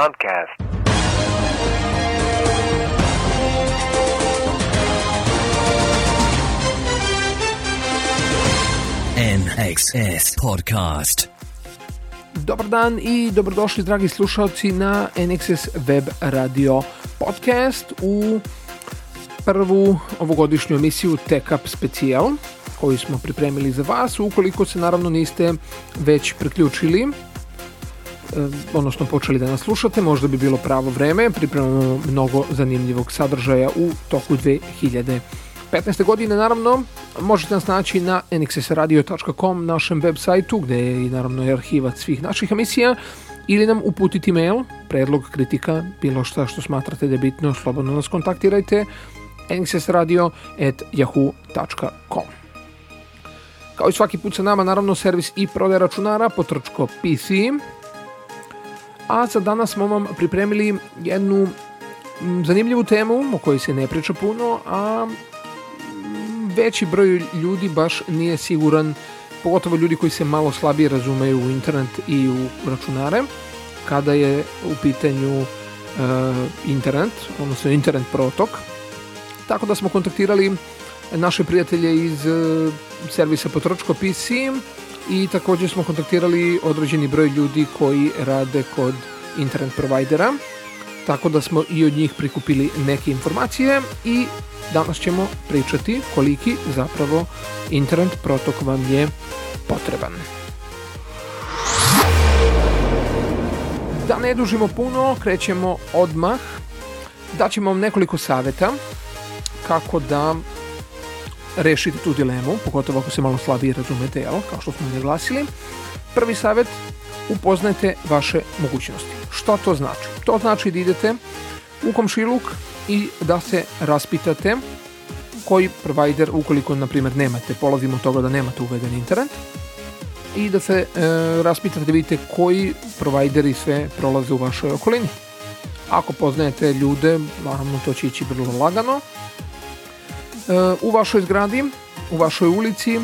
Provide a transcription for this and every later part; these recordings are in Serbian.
podcast. NXS Podcast. Dobar dan i dobrodošli dragi slušalci na NXS Web Radio Podcast u prvu ovogodišnju emisiju Tech Up Specijal koju smo pripremili za vas. Ukoliko se naravno niste već priključili, odnosno počeli da nas slušate, možda bi bilo pravo vreme. Pripremamo mnogo zanimljivog sadržaja u toku 2015. godine. Naravno, možete nas naći na nxsradio.com, našem web sajtu, gde je i naravno i arhivat svih naših emisija, ili nam uputiti mail, predlog, kritika, bilo šta što smatrate da je bitno, slobodno nas kontaktirajte nxsradio.yahoo.com Kao i svaki put sa nama, naravno, servis i prodaje računara, potrčko PC. A za danas smo vam pripremili jednu zanimljivu temu o kojoj se ne priča puno, a veći broj ljudi baš nije siguran, pogotovo ljudi koji se malo slabije razumeju u internet i u računare, kada je u pitanju uh, internet, odnosno internet protok. Tako da smo kontaktirali naše prijatelje iz uh, servisa Potročko PC i također smo kontaktirali određeni broj ljudi koji rade kod internet provajdera tako da smo i od njih prikupili neke informacije i danas ćemo pričati koliki zapravo internet protok vam je potreban. Da ne dužimo puno, krećemo odmah. Daćemo vam nekoliko saveta kako da rešite tu dilemu, pogotovo ako se malo slabije razumete, jel, kao što smo naglasili. Prvi savet, upoznajte vaše mogućnosti. Što to znači? To znači da idete u komšiluk i da se raspitate koji provider, ukoliko na primjer nemate, polazimo od toga da nemate uveden internet, i da se e, raspitate da vidite koji provajderi sve prolaze u vašoj okolini. Ako poznajete ljude, naravno to će ići vrlo lagano. U vašoj zgradi, u vašoj ulici,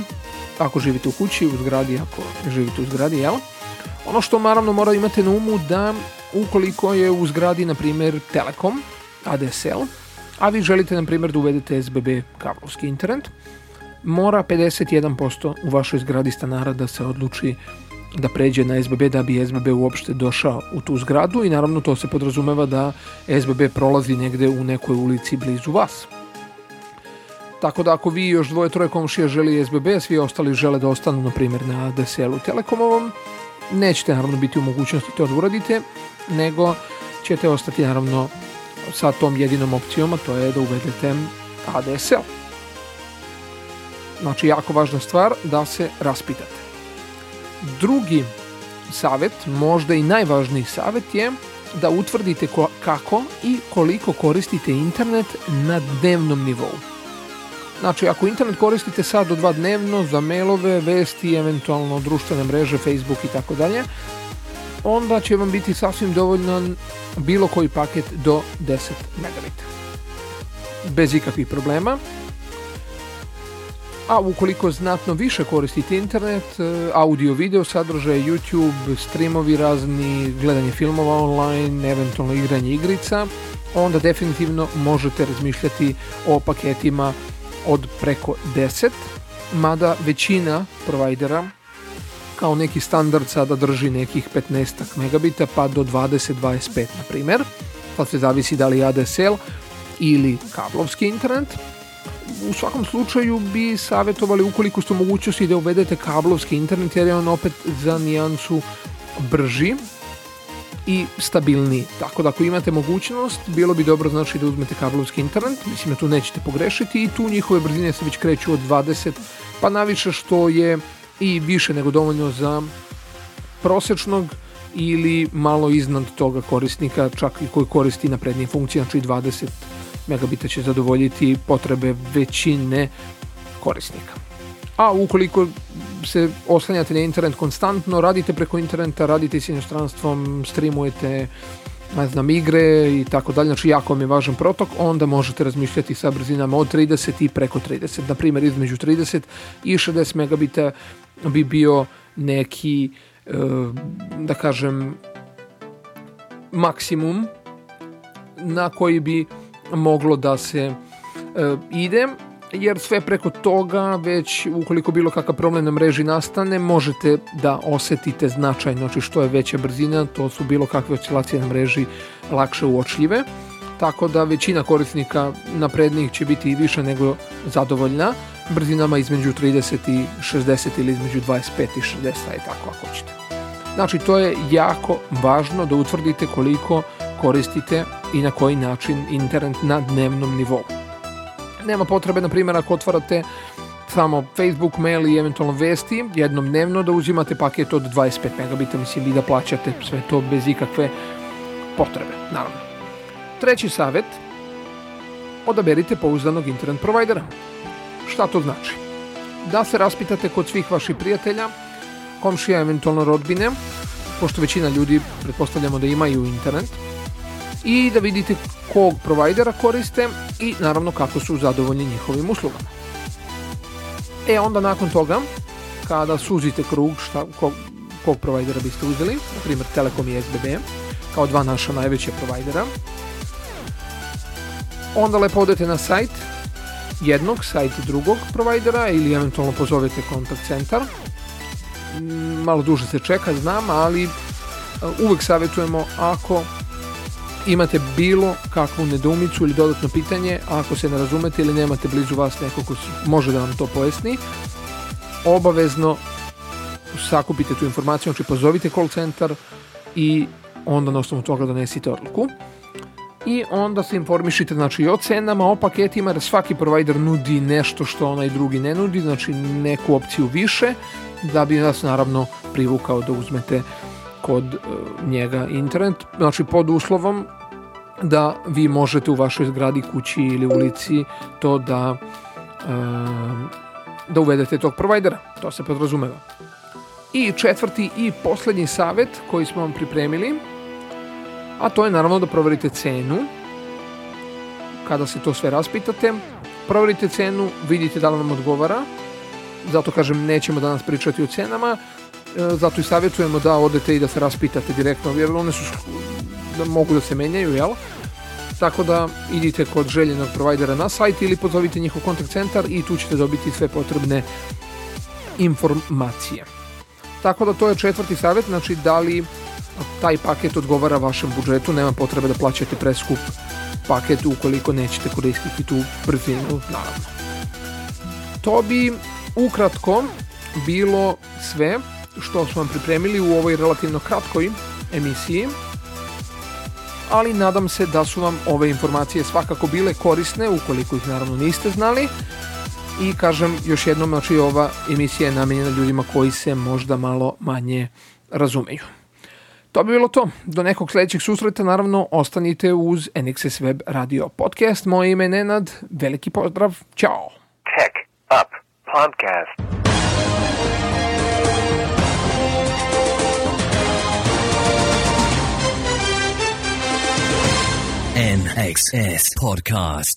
ako živite u kući, u zgradi, ako živite u zgradi, jel? Ono što naravno mora imate na umu da ukoliko je u zgradi, na primjer, Telekom, ADSL, a vi želite, na primjer, da uvedete SBB kablovski internet, mora 51% u vašoj zgradi stanara da se odluči da pređe na SBB da bi SBB uopšte došao u tu zgradu i naravno to se podrazumeva da SBB prolazi negde u nekoj ulici blizu vas. Tako da ako vi još dvoje troje komšija želi SBB, svi ostali žele da ostanu na primjer na ADSL-u Telekomovom, nećete naravno biti u mogućnosti to da uradite, nego ćete ostati naravno sa tom jedinom opcijom, a to je da uvedete ADSL. Znači, jako važna stvar da se raspitate. Drugi savet, možda i najvažniji savet je da utvrdite kako i koliko koristite internet na dnevnom nivou. Znači, ako internet koristite sad do dva dnevno za mailove, vesti, eventualno društvene mreže, Facebook i tako dalje, onda će vam biti sasvim dovoljan bilo koji paket do 10 megabita. Bez ikakvih problema. A ukoliko znatno više koristite internet, e, audio, video sadržaje, YouTube, streamovi razni, gledanje filmova online, eventualno igranje igrica, onda definitivno možete razmišljati o paketima od preko 10, mada većina provajdera kao neki standard sada drži nekih 15 megabita pa do 20-25 na primjer. Sad se zavisi da li ADSL ili kablovski internet. U svakom slučaju bi savjetovali ukoliko ste mogućnosti da uvedete kablovski internet jer je on opet za nijansu brži i stabilniji. Tako da ako imate mogućnost, bilo bi dobro znači da uzmete kablovski internet, mislim da tu nećete pogrešiti i tu njihove brzine se već kreću od 20 pa naviše što je i više nego dovoljno za prosečnog ili malo iznad toga korisnika, čak i koji koristi naprednije funkcije, znači 20 megabita će zadovoljiti potrebe većine korisnika. A ukoliko se oslanjate na internet konstantno, radite preko interneta, radite s inostranstvom, streamujete ne znam, igre i tako dalje, znači jako vam je važan protok, onda možete razmišljati sa brzinama od 30 i preko 30. Na primjer, između 30 i 60 megabita bi bio neki, e, da kažem, maksimum na koji bi moglo da se e, ide jer sve preko toga već ukoliko bilo kakav problem na mreži nastane možete da osetite značajno znači što je veća brzina to su bilo kakve oscilacije na mreži lakše uočljive tako da većina korisnika naprednijih će biti i više nego zadovoljna brzinama između 30 i 60 ili između 25 i 60 i tako ako hoćete. Znači to je jako važno da utvrdite koliko koristite i na koji način internet na dnevnom nivou. Nema potrebe, na primjer, ako otvarate samo Facebook, mail i eventualno vesti jednom dnevno da uzimate paket od 25 megabita, mislim i da plaćate sve to bez ikakve potrebe, naravno. Treći savjet, odaberite pouzdanog internet provajdera. Šta to znači? Da se raspitate kod svih vaših prijatelja, komšija, eventualno rodbine, pošto većina ljudi pretpostavljamo da imaju internet, i da vidite kog provajdera koriste i naravno kako su zadovoljni njihovim uslugama. E onda nakon toga, kada suzite krug šta, kog, kog provajdera biste uzeli, na primjer Telekom i SBB, kao dva naša najveća provajdera, onda lepo odete na sajt jednog, sajt drugog provajdera ili eventualno pozovete kontakt centar. Mm, malo duže se čeka, znam, ali e, uvek savjetujemo ako imate bilo kakvu nedoumicu ili dodatno pitanje, ako se ne razumete ili nemate blizu vas neko ko može da vam to pojasni, obavezno sakupite tu informaciju, znači pozovite call centar i onda na osnovu toga donesite odluku. I onda se informišite znači o cenama, o paketima, jer svaki provider nudi nešto što onaj drugi ne nudi, znači neku opciju više, da bi vas naravno privukao da uzmete kod uh, njega internet, znači pod uslovom da vi možete u vašoj zgradi, kući ili ulici to da uh, da uvedete tog provajdera, to se podrazumeva. I četvrti i poslednji savet koji smo vam pripremili a to je naravno da proverite cenu. Kada se to sve raspitate, proverite cenu, vidite da li vam odgovara. Zato kažem, nećemo danas pričati o cenama, e, zato i savjetujemo da odete i da se raspitate direktno, jer one su da mogu da se menjaju, jel? Tako da idite kod željenog provajdera na sajt ili pozovite njihov kontakt centar i tu ćete dobiti sve potrebne informacije. Tako da to je četvrti savjet, znači da li taj paket odgovara vašem budžetu, nema potrebe da plaćate preskup paket ukoliko nećete koristiti tu brzinu, naravno. To bi ukratko bilo sve što smo vam pripremili u ovoj relativno kratkoj emisiji, ali nadam se da su vam ove informacije svakako bile korisne ukoliko ih naravno niste znali i kažem još jednom, znači ova emisija je namenjena ljudima koji se možda malo manje razumeju. To bi bilo to. Do nekog sledećeg susreta naravno ostanite uz NXS Web Radio Podcast. Moje ime je Nenad. Veliki pozdrav. Ćao. Tech Up Podcast. NXS Podcast.